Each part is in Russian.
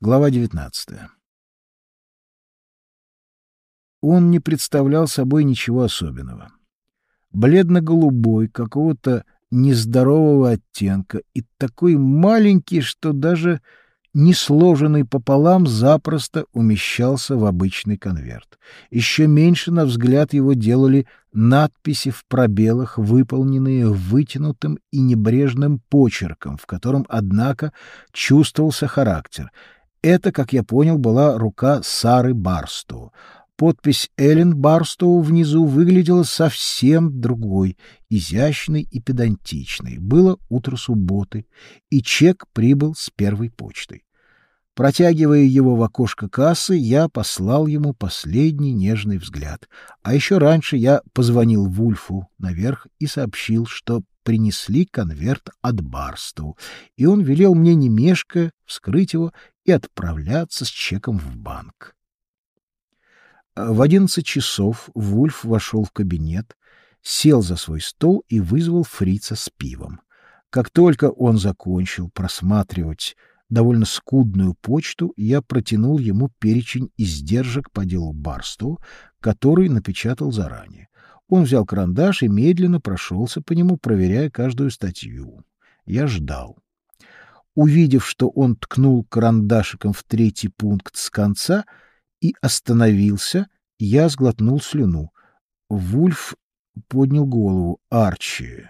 Глава 19. Он не представлял собой ничего особенного. Бледно-голубой, какого-то нездорового оттенка и такой маленький, что даже не сложенный пополам запросто умещался в обычный конверт. Еще меньше, на взгляд его, делали надписи в пробелах, выполненные вытянутым и небрежным почерком, в котором, однако, чувствовался характер — это, как я понял, была рука Сары Барстоу. Подпись Эллен Барстоу внизу выглядела совсем другой, изящной и педантичной. Было утро субботы, и чек прибыл с первой почтой. Протягивая его в окошко кассы, я послал ему последний нежный взгляд. А еще раньше я позвонил Вульфу наверх и сообщил, что принесли конверт от Барстоу, и он велел мне, не вскрыть его и отправляться с чеком в банк. В одиннадцать часов Вульф вошел в кабинет, сел за свой стол и вызвал фрица с пивом. Как только он закончил просматривать довольно скудную почту, я протянул ему перечень издержек по делу Барсту, который напечатал заранее. Он взял карандаш и медленно прошелся по нему, проверяя каждую статью. Я ждал. Увидев, что он ткнул карандашиком в третий пункт с конца и остановился, я сглотнул слюну. Вульф поднял голову. «Арчи,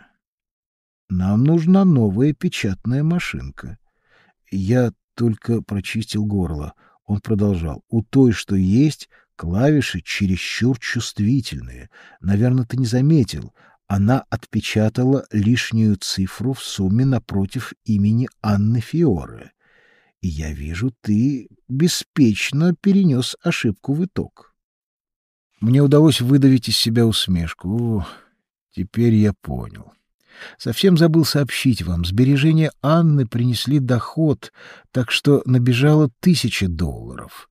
нам нужна новая печатная машинка». Я только прочистил горло. Он продолжал. «У той, что есть, клавиши чересчур чувствительные. Наверное, ты не заметил она отпечатала лишнюю цифру в сумме напротив имени Анны Фиоре. И я вижу, ты беспечно перенес ошибку в итог. Мне удалось выдавить из себя усмешку. О, теперь я понял. Совсем забыл сообщить вам, сбережения Анны принесли доход, так что набежало тысяча долларов.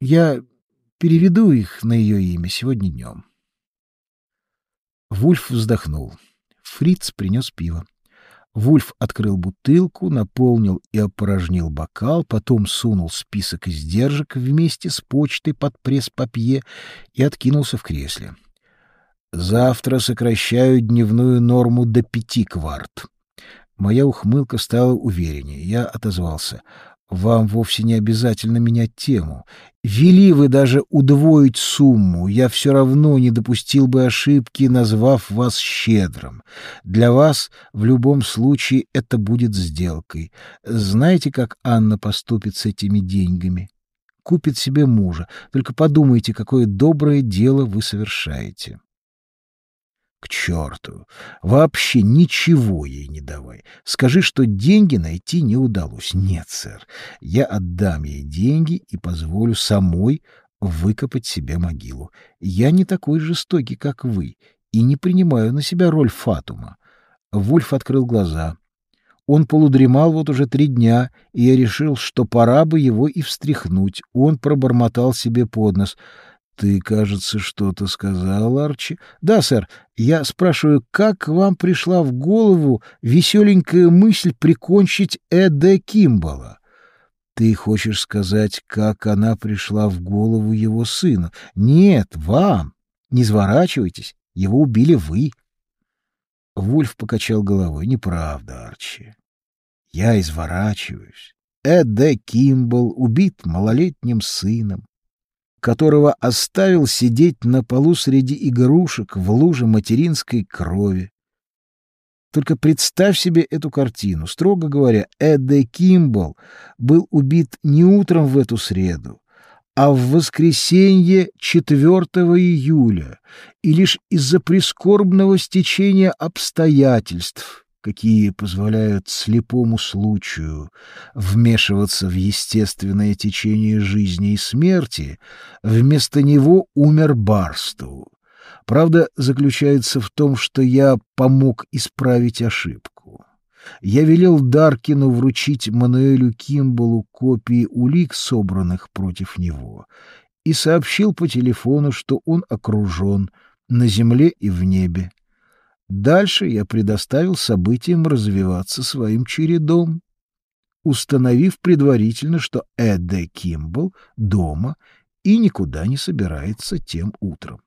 Я переведу их на ее имя сегодня днем. Вульф вздохнул. Фриц принес пиво. Вульф открыл бутылку, наполнил и опорожнил бокал, потом сунул список издержек вместе с почтой под пресс-папье и откинулся в кресле. «Завтра сокращаю дневную норму до пяти кварт». Моя ухмылка стала увереннее. Я отозвался. Вам вовсе не обязательно менять тему. Вели вы даже удвоить сумму, я все равно не допустил бы ошибки, назвав вас щедрым. Для вас в любом случае это будет сделкой. Знаете, как Анна поступит с этими деньгами? Купит себе мужа. Только подумайте, какое доброе дело вы совершаете. К черту! Вообще ничего ей не давай. Скажи, что деньги найти не удалось. Нет, сэр, я отдам ей деньги и позволю самой выкопать себе могилу. Я не такой жестокий, как вы, и не принимаю на себя роль Фатума. Вульф открыл глаза. Он полудремал вот уже три дня, и я решил, что пора бы его и встряхнуть. Он пробормотал себе под нос — ты, кажется, что-то сказал, Арчи? Да, сэр. Я спрашиваю, как вам пришла в голову веселенькая мысль прикончить Эда Кимбала? Ты хочешь сказать, как она пришла в голову его сына? Нет, вам. Не сворачивайтесь. Его убили вы. Вульф покачал головой. Неправда, Арчи. Я изворачиваюсь. Эдде Кимбл убит малолетним сыном которого оставил сидеть на полу среди игрушек в луже материнской крови. Только представь себе эту картину. Строго говоря, Эдде Кимбл был убит не утром в эту среду, а в воскресенье 4 июля, и лишь из-за прискорбного стечения обстоятельств какие позволяют слепому случаю вмешиваться в естественное течение жизни и смерти, вместо него умер Барсту. Правда заключается в том, что я помог исправить ошибку. Я велел Даркину вручить Мануэлю Кимбалу копии улик, собранных против него, и сообщил по телефону, что он окружен на земле и в небе. Дальше я предоставил событиям развиваться своим чередом. установив предварительно, что Эдде Кимбл дома и никуда не собирается тем утром.